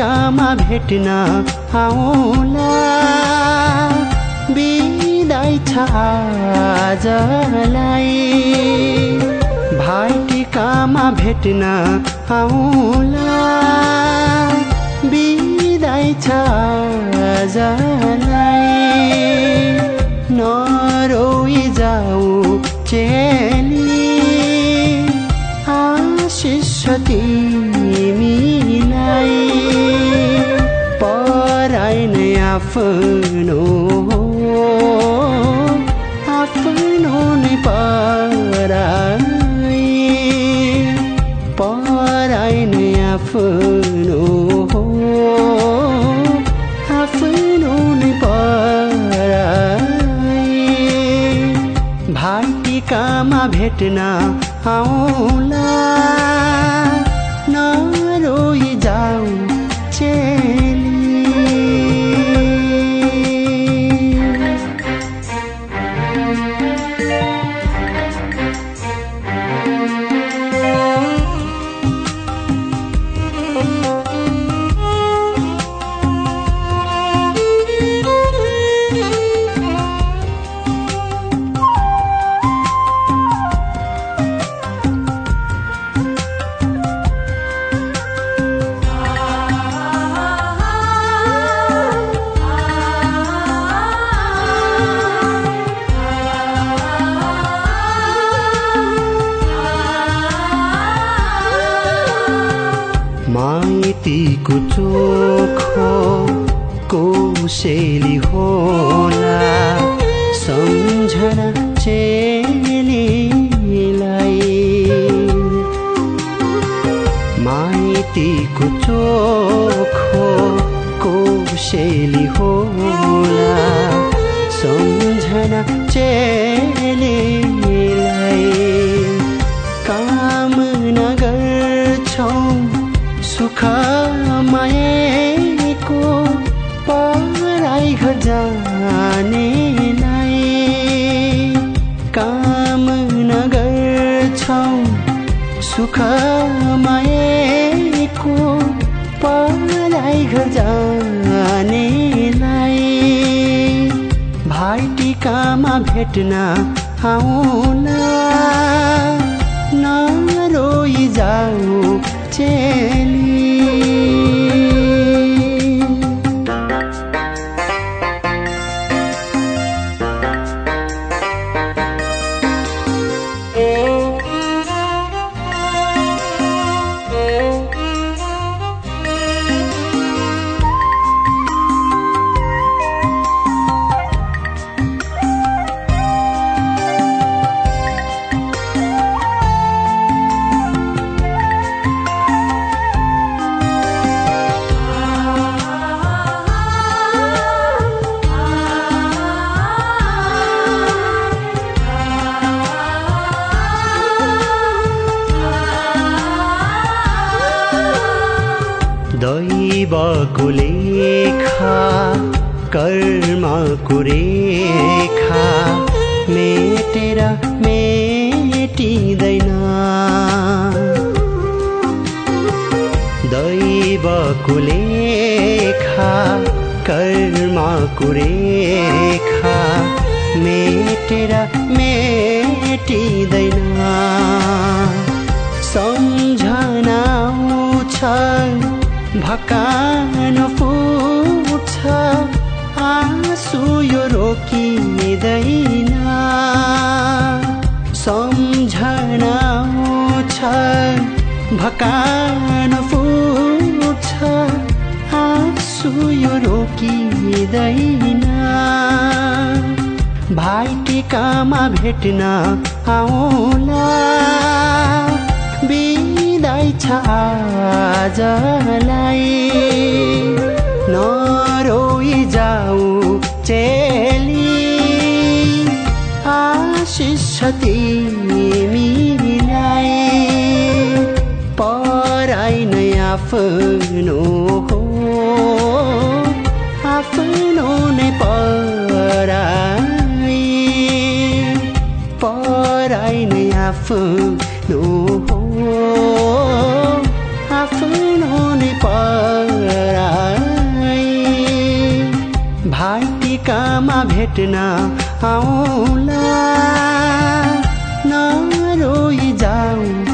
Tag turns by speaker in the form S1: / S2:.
S1: भाइटिकामा भेट्न आउला बिदाई छ आजलाई भाइटिकामा भेट्न आउला बिदाई छ आजलाई नरोई जाऊ चेली आशिष आफ्नो आफ्नो नै पराई पराई नै आफ्नो आफ्नो नै पराई भाटिकामा भेट्न आउला नरोई चोखो कोसेली होला। सम्झना चेलीलाई। माइतीको चोखो कोसेली होला। सम्झना चेलीलाई। जानेलाई भाइटिकामा भेट्न आउला नरोई जाऊ चेली दैवको लेखा कर्मको रेखा मेटेर मेटिँदैन। दैवको लेखा कर्मको रेखा मेटेर मेटिँदैन। सम्झना आउँछ भकान फुट्छ आँसु यो रोकिँदैन। सम्झना आउँछ भकान फुट्छ आँसु यो रोकिँदैन। भाइटिकामा भेट्न आउला। छ आजलाई नरोई जाऊ चेली। आशिष तिमीलाई पराई नै आफ्नो हो। आफ्नो नै पराई। पराई नै आफ्नो हो। भेट्न आउला। नरोइ जाऊ।